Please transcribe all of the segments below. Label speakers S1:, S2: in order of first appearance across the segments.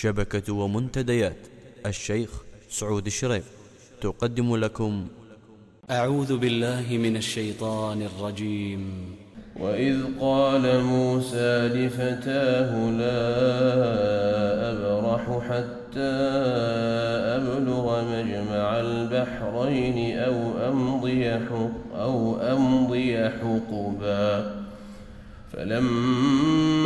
S1: شبكة ومنتديات. الشيخ سعود الشريف. تقدم لكم.
S2: أعوذ بالله من الشيطان الرجيم.
S3: وإذ قال موسى لفتاه لا أبرح حتى أبلغ مجمع البحرين أو أمضي أو أمضي حقبا. فلما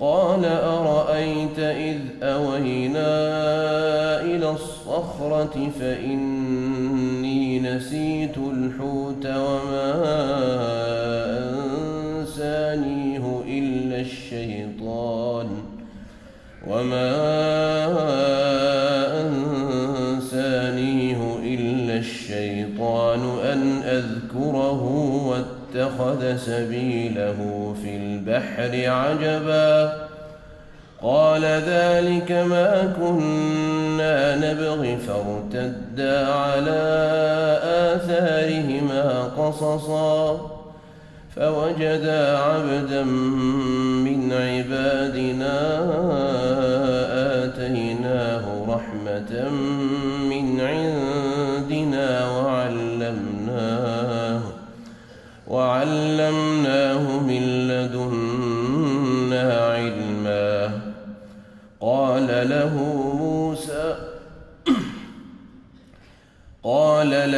S3: قال أرأيت إذ أوينا إلى الصخرة فإني نسيت الحوت وما أنسانيه إلا الشيطان وما أنسانيه إلا الشيطان أن أذكره واتخذ سبيله في البحر عجبا. قال ذلك ما كنا نبغي فارتدا على آثارهما قصصا. فوجدا عبدا من عبادنا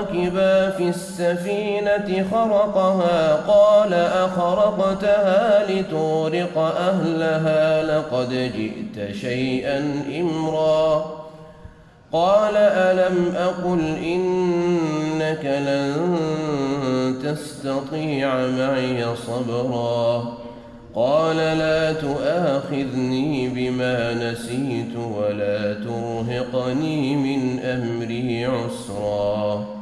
S3: ركبا في السفينة خرقها قال أخرقتها لتغرق أهلها لقد جئت شيئا إمرا. قال ألم أقل إنك لن تستطيع معي صبرا. قال لا تؤاخذني بما نسيت ولا ترهقني من أمري عسرا.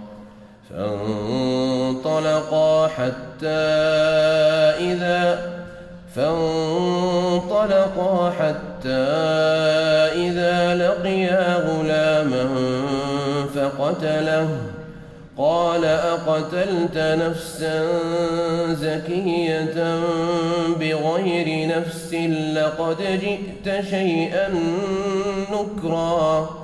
S3: فانطلقا حتى إذا فانطلقا حتى إذا لقيا غلاما فقتله. قال أقتلت نفسا زكية بغير نفس لقد جئت شيئا نكرا.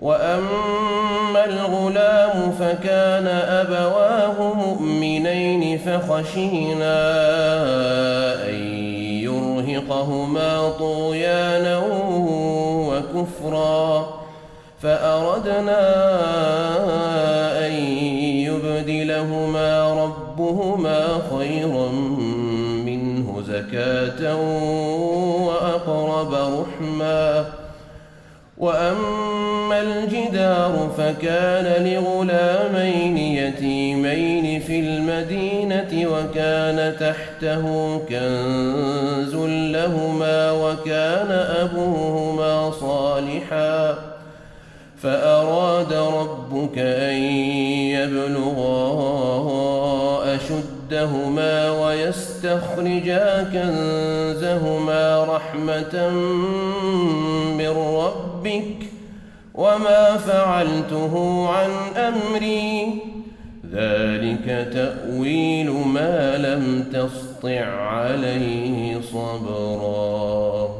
S3: وأما الغلام فكان أبواه مؤمنين فخشينا أن يرهقهما طغيانا وكفرا فأردنا أن يبدلهما ربهما خيرا منه زكاة وأقرب رحما وأما الجدار فكان لغلامين يتيمين في المدينة وكان تحته كنز لهما وكان أبوهما صالحا. فأراد ربك أن يبلغا أشدهما ويستخرجا كنزهما رحمة من ربك وما فعلته عن أمري. ذلك تأويل ما لم تسطع عليه صبرا.